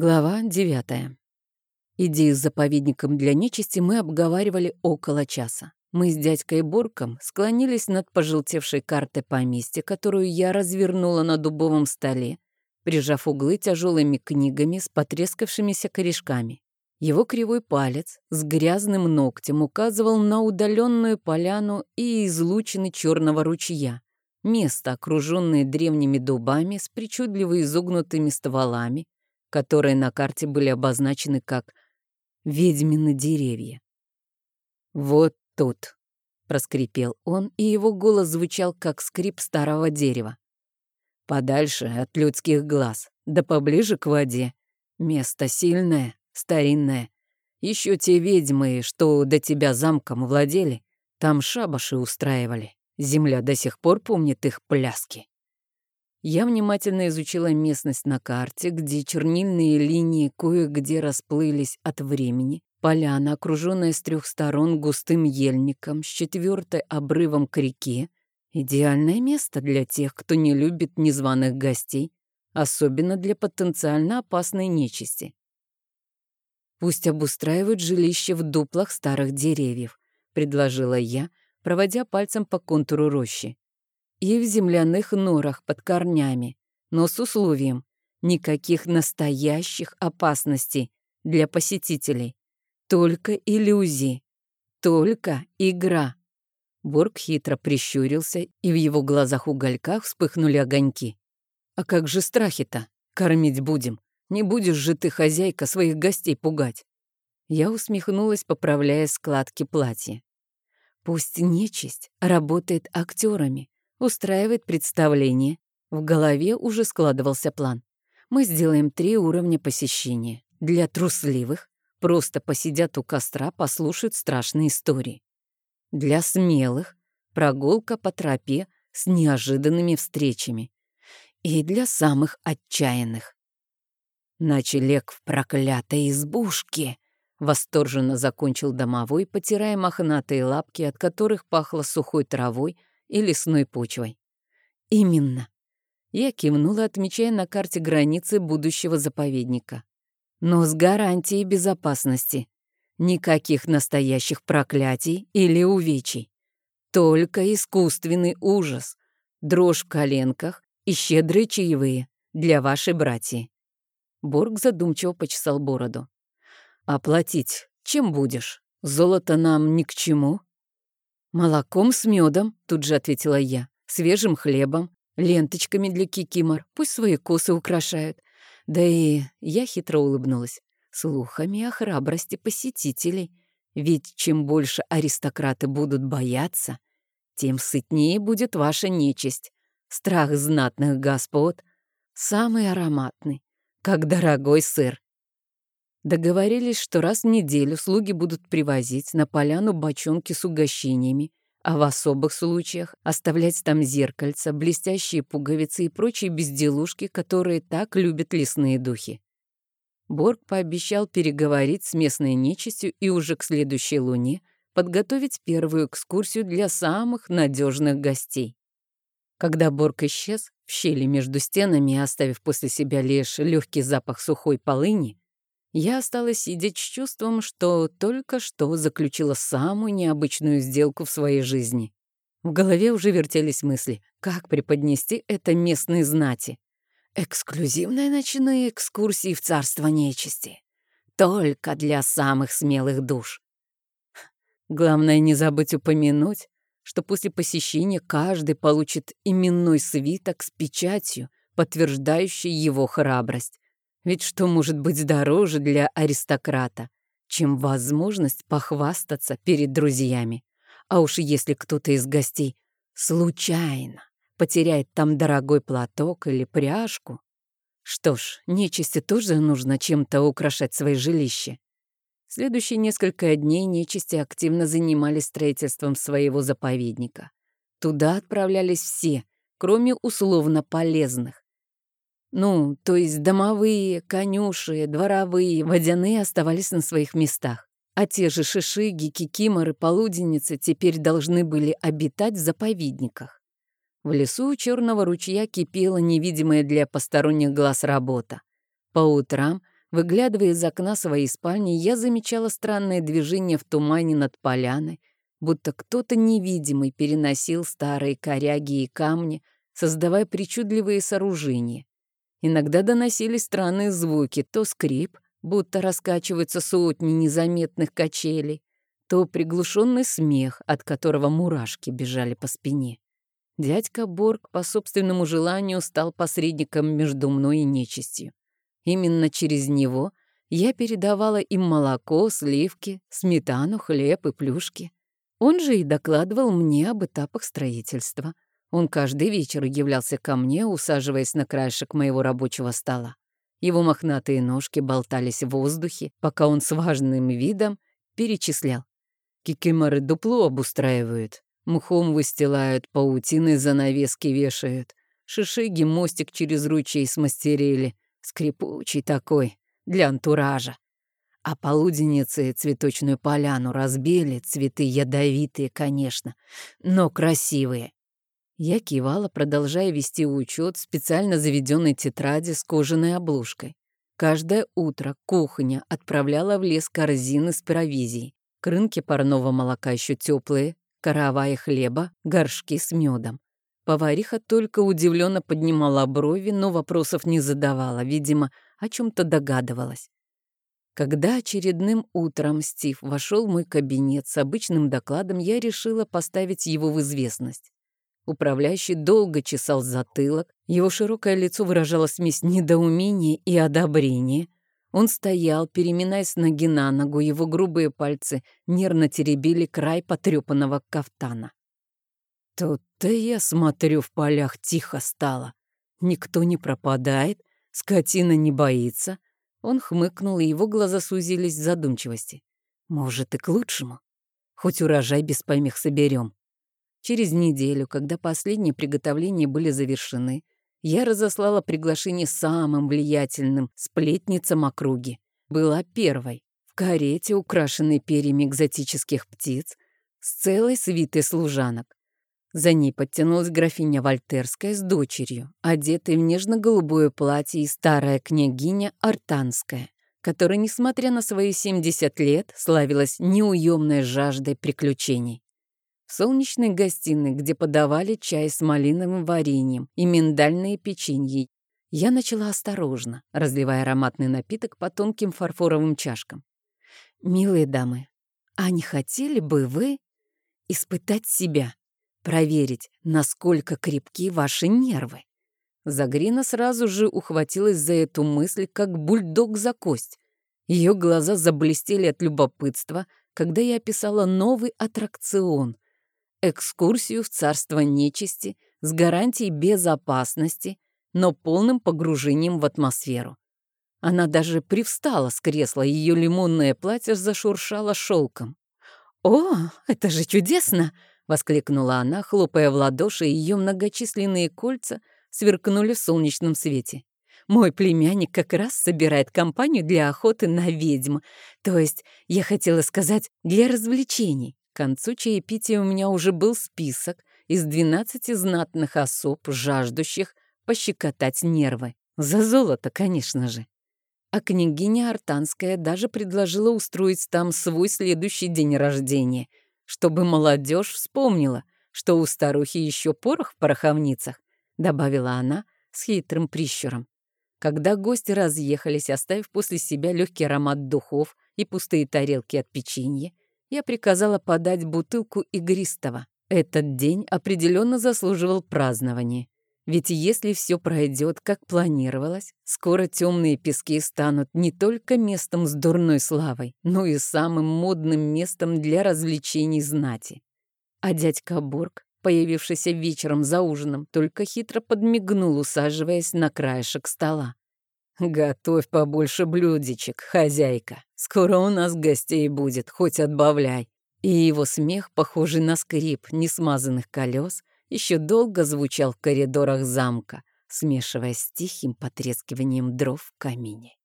Глава 9. Идею с заповедником для нечисти мы обговаривали около часа. Мы с дядькой Бурком склонились над пожелтевшей картой поместья, которую я развернула на дубовом столе, прижав углы тяжелыми книгами с потрескавшимися корешками. Его кривой палец с грязным ногтем указывал на удаленную поляну и излучины черного ручья. Место, окруженное древними дубами с причудливо изогнутыми стволами, которые на карте были обозначены как «ведьмины деревья». «Вот тут», — проскрипел он, и его голос звучал, как скрип старого дерева. «Подальше от людских глаз, да поближе к воде. Место сильное, старинное. Еще те ведьмы, что до тебя замком владели, там шабаши устраивали. Земля до сих пор помнит их пляски. Я внимательно изучила местность на карте, где чернильные линии кое-где расплылись от времени. Поляна, окруженная с трех сторон густым ельником, с четвертой обрывом к реке. Идеальное место для тех, кто не любит незваных гостей, особенно для потенциально опасной нечисти. «Пусть обустраивают жилище в дуплах старых деревьев», — предложила я, проводя пальцем по контуру рощи и в земляных норах под корнями, но с условием никаких настоящих опасностей для посетителей. Только иллюзии, только игра. Борг хитро прищурился, и в его глазах-угольках вспыхнули огоньки. «А как же страхи-то? Кормить будем. Не будешь же ты, хозяйка, своих гостей пугать?» Я усмехнулась, поправляя складки платья. Пусть нечисть работает актерами, устраивает представление. В голове уже складывался план. Мы сделаем три уровня посещения. Для трусливых просто посидят у костра, послушают страшные истории. Для смелых прогулка по тропе с неожиданными встречами. И для самых отчаянных. Ночлег в проклятой избушке. Восторженно закончил домовой, потирая мохнатые лапки, от которых пахло сухой травой и лесной почвой. Именно. Я кивнула, отмечая на карте границы будущего заповедника. Но с гарантией безопасности. Никаких настоящих проклятий или увечий. Только искусственный ужас, дрожь в коленках и щедрые чаевые для вашей братьи. Борг задумчиво почесал бороду. «Оплатить чем будешь? Золото нам ни к чему?» «Молоком с медом», — тут же ответила я, «свежим хлебом, ленточками для кикимор, пусть свои косы украшают». Да и я хитро улыбнулась. Слухами о храбрости посетителей. Ведь чем больше аристократы будут бояться, тем сытнее будет ваша нечисть. Страх знатных господ самый ароматный, как дорогой сыр. Договорились, что раз в неделю слуги будут привозить на поляну бочонки с угощениями, а в особых случаях оставлять там зеркальца, блестящие пуговицы и прочие безделушки, которые так любят лесные духи. Борг пообещал переговорить с местной нечистью и уже к следующей луне подготовить первую экскурсию для самых надежных гостей. Когда Борг исчез в щели между стенами, оставив после себя лишь легкий запах сухой полыни, я осталась сидеть с чувством, что только что заключила самую необычную сделку в своей жизни. В голове уже вертелись мысли, как преподнести это местной знати. Эксклюзивные ночные экскурсии в царство нечисти. Только для самых смелых душ. Главное не забыть упомянуть, что после посещения каждый получит именной свиток с печатью, подтверждающей его храбрость. Ведь что может быть дороже для аристократа, чем возможность похвастаться перед друзьями? А уж если кто-то из гостей случайно потеряет там дорогой платок или пряжку, что ж, нечисти тоже нужно чем-то украшать свои жилища. Следующие несколько дней нечисти активно занимались строительством своего заповедника. Туда отправлялись все, кроме условно полезных. Ну, то есть домовые, конюши, дворовые, водяные оставались на своих местах. А те же шишиги, кикиморы, полуденницы теперь должны были обитать в заповедниках. В лесу у черного ручья кипела невидимая для посторонних глаз работа. По утрам Выглядывая из окна своей спальни, я замечала странное движение в тумане над поляной, будто кто-то невидимый переносил старые коряги и камни, создавая причудливые сооружения. Иногда доносились странные звуки, то скрип, будто раскачиваются сотни незаметных качелей, то приглушенный смех, от которого мурашки бежали по спине. Дядька Борг по собственному желанию стал посредником между мной и нечистью. Именно через него я передавала им молоко, сливки, сметану, хлеб и плюшки. Он же и докладывал мне об этапах строительства. Он каждый вечер являлся ко мне, усаживаясь на краешек моего рабочего стола. Его мохнатые ножки болтались в воздухе, пока он с важным видом перечислял. Кикиморы дупло обустраивают, мхом выстилают, паутиной занавески вешают. Шишиги мостик через ручей смастерили, скрипучий такой, для антуража. А полуденницы цветочную поляну разбили, цветы ядовитые, конечно, но красивые. Я кивала, продолжая вести учет специально заведенной тетради с кожаной обложкой. Каждое утро кухня отправляла в лес корзины с провизией. Крынки парного молока еще теплые, каравая хлеба, горшки с медом. Повариха только удивленно поднимала брови, но вопросов не задавала, видимо, о чем-то догадывалась. Когда очередным утром Стив вошел в мой кабинет с обычным докладом, я решила поставить его в известность. Управляющий долго чесал затылок, его широкое лицо выражало смесь недоумения и одобрения. Он стоял, переминаясь ноги на ногу, его грубые пальцы нервно теребили край потрепанного кафтана. Тут-то я смотрю, в полях тихо стало. Никто не пропадает, скотина не боится. Он хмыкнул, и его глаза сузились в задумчивости. Может, и к лучшему. Хоть урожай без помех соберем. Через неделю, когда последние приготовления были завершены, я разослала приглашение самым влиятельным сплетницам округи. Была первой, в карете, украшенной перьями экзотических птиц, с целой свитой служанок. За ней подтянулась графиня Вольтерская с дочерью, одетой в нежно-голубое платье и старая княгиня Артанская, которая, несмотря на свои 70 лет, славилась неуемной жаждой приключений в солнечной гостиной, где подавали чай с малиновым вареньем и миндальные печенье. Я начала осторожно, разливая ароматный напиток по тонким фарфоровым чашкам. «Милые дамы, а не хотели бы вы испытать себя, проверить, насколько крепки ваши нервы?» Загрина сразу же ухватилась за эту мысль, как бульдог за кость. Ее глаза заблестели от любопытства, когда я описала новый аттракцион — экскурсию в царство нечисти с гарантией безопасности, но полным погружением в атмосферу. Она даже привстала с кресла, ее лимонное платье зашуршало шелком. «О, это же чудесно!» — воскликнула она, хлопая в ладоши, и ее многочисленные кольца сверкнули в солнечном свете. «Мой племянник как раз собирает компанию для охоты на ведьм. То есть, я хотела сказать, для развлечений концу чаепития у меня уже был список из 12 знатных особ, жаждущих пощекотать нервы. За золото, конечно же. А княгиня Артанская даже предложила устроить там свой следующий день рождения, чтобы молодежь вспомнила, что у старухи еще порох в пороховницах, добавила она с хитрым прищуром. Когда гости разъехались, оставив после себя легкий аромат духов и пустые тарелки от печенья, я приказала подать бутылку игристого. Этот день определенно заслуживал празднования. Ведь если все пройдет, как планировалось, скоро темные пески станут не только местом с дурной славой, но и самым модным местом для развлечений знати. А дядька Борг, появившийся вечером за ужином, только хитро подмигнул, усаживаясь на краешек стола. «Готовь побольше блюдечек, хозяйка. Скоро у нас гостей будет, хоть отбавляй». И его смех, похожий на скрип несмазанных колес, еще долго звучал в коридорах замка, смешиваясь с тихим потрескиванием дров в камине.